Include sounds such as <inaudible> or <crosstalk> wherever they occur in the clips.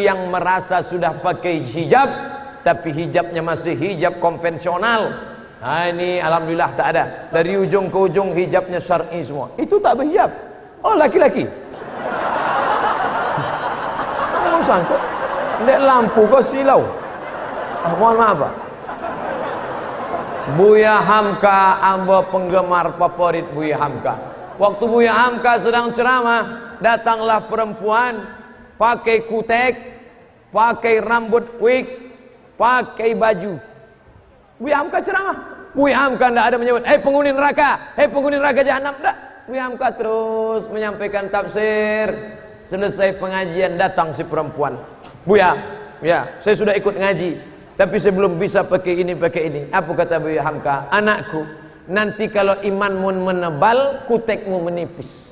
yang merasa sudah pakai hijab tapi hijabnya masih hijab konvensional. Ha, ini Alhamdulillah tak ada. Dari ujung ke ujung hijabnya syar'i semua. Itu tak berhijab. Oh laki-laki? <laughs> Kamu sangka Dek lampu kau silau. Ah, mohon maaf pak. Buya Hamka ambo penggemar favorit Buya Hamka. Waktu Buya Hamka sedang ceramah datanglah perempuan pakai kutek pakai rambut wig pakai baju. Buya Hamka ceramah. Buya Hamka tidak ada menyebut hei penghuni neraka hei penghuni neraka jahanam. Tidak Buya Hamka terus menyampaikan tafsir. Selesai pengajian datang si perempuan. Buya ya saya sudah ikut ngaji tapi saya belum bisa pakai ini pakai ini. Apa kata Buya Hamka? Anakku nanti kalau imanmu menebal kutekmu menipis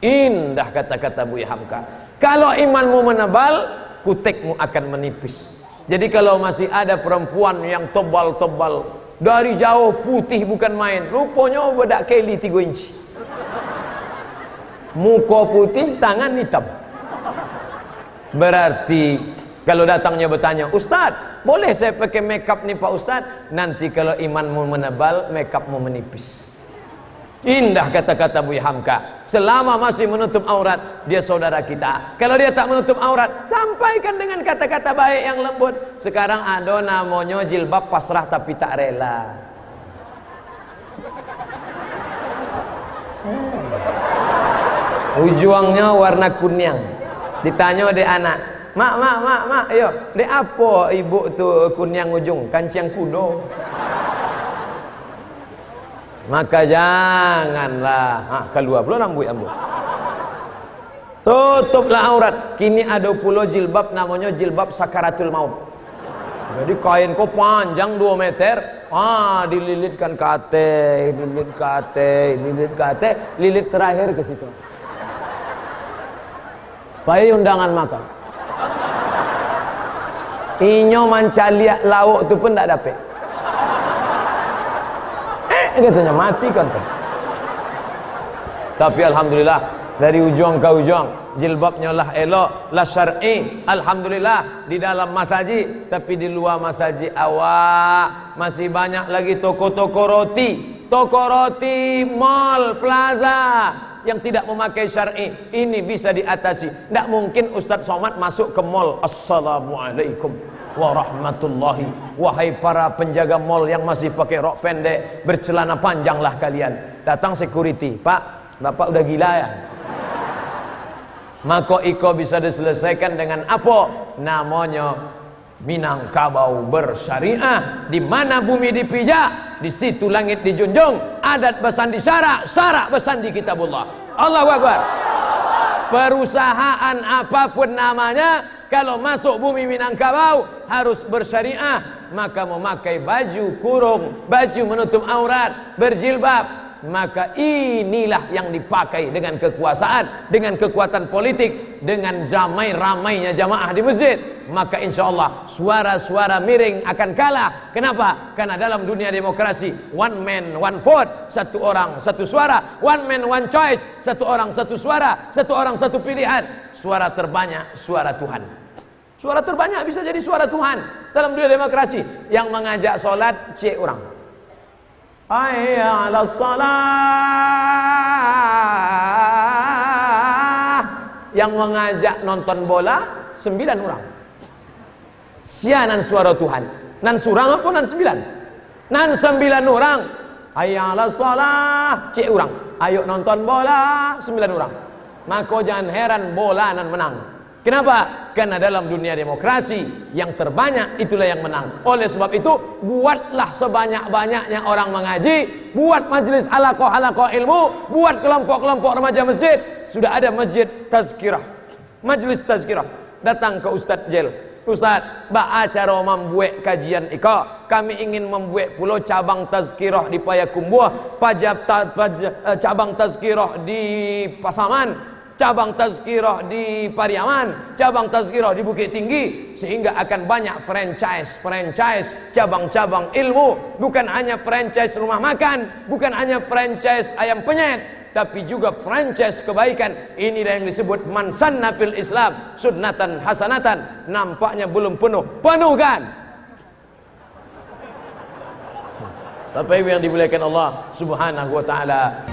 indah kata-kata Buya Hamka. Kalau imanmu menebal kutekmu akan menipis. Jadi kalau masih ada perempuan yang tebal-tebal dari jauh putih bukan main rupanya bedak keli 3 inci. Muka putih tangan hitam. Berarti kalau datangnya bertanya Ustaz boleh saya pakai makeup nih Pak Ustaz? Nanti kalau imanmu menebal makeupmu menipis Indah kata-kata Bu Hamka. Selama masih menutup aurat, dia saudara kita. Kalau dia tak menutup aurat, sampaikan dengan kata-kata baik yang lembut. Sekarang ada namanya jilbab pasrah tapi tak rela. Ujungnya warna kuning. Ditanya oleh anak, "Mak, mak, mak, mak, ayo, dek apa ibu tu kuning ujung? Kancing kudo." Maka janganlah ha, keluar pula rambut ambu. Tutuplah aurat. Kini ada pula jilbab namanya jilbab sakaratul maut. Jadi kain kau panjang 2 meter, ah dililitkan kate, lilit kate, lilit kate, lilit terakhir ke situ. Bayi undangan makan. Inyo mancaliak lauk tu pun tak dapat. Katanya mati kan. Tapi alhamdulillah dari ujung ke ujung jilbabnya lah elok, lah syar'i. Alhamdulillah di dalam masjid tapi di luar masjid awak masih banyak lagi toko-toko roti, toko roti, mall, plaza yang tidak memakai syar'i ini bisa diatasi. Tidak mungkin Ustaz Somad masuk ke mall. Assalamualaikum warahmatullahi wahai para penjaga mall yang masih pakai rok pendek bercelana panjanglah kalian. Datang security. Pak bapak udah gila ya? Maka iko bisa diselesaikan dengan apa? Namanya Minangkabau bersyariah di mana bumi dipijak? Di situ langit dijunjung. Adat bersandi syarak syarak bersandi kitabullah. Allahu Akbar. Perusahaan apa pun namanya kalau masuk bumi Minangkabau harus bersyariah. Maka memakai baju kurung baju menutup aurat berjilbab maka inilah yang dipakai dengan kekuasaan dengan kekuatan politik dengan jamai ramainya jamaah di masjid. Maka insya Allah suara-suara miring akan kalah. Kenapa? karena dalam dunia demokrasi one man one vote satu orang satu suara. One man one choice satu orang satu suara satu orang satu pilihan. Suara terbanyak suara Tuhan. Suara terbanyak bisa jadi suara Tuhan dalam dunia demokrasi. Yang mengajak solat cek orang Hayya ala salah. Yang mengajak nonton bola Sembilan orang. Sianan suara Tuhan. Nan surang apa nan sembilan? Nan sembilan orang. Hayya ala salah. Cik orang Ayo nonton bola Sembilan orang. Maka jangan heran bola nan menang Kenapa? Karena dalam dunia demokrasi yang terbanyak itulah yang menang. Oleh sebab itu, buatlah sebanyak-banyaknya orang mengaji, buat majlis halaqah-halaqah ilmu, buat kelompok-kelompok remaja masjid. Sudah ada masjid tazkirah. Majlis tazkirah. Datang ke Ustaz Jel. Ustaz, ba acara membuat kajian ika. Kami ingin membuat pulau cabang tazkirah di Payakumbuh, pajab ta, paj, eh, cabang tazkirah di Pasaman, cabang tazkirah di Pariaman, cabang tazkirah di Bukit Tinggi sehingga akan banyak franchise, franchise cabang-cabang ilmu, bukan hanya franchise rumah makan, bukan hanya franchise ayam penyet, tapi juga franchise kebaikan. Inilah yang disebut mansanna fil Islam sunnatan hasanatan. Nampaknya belum penuh. Penuhkan. Bapak Ibu yang dimuliakan Allah Subhanahu wa taala.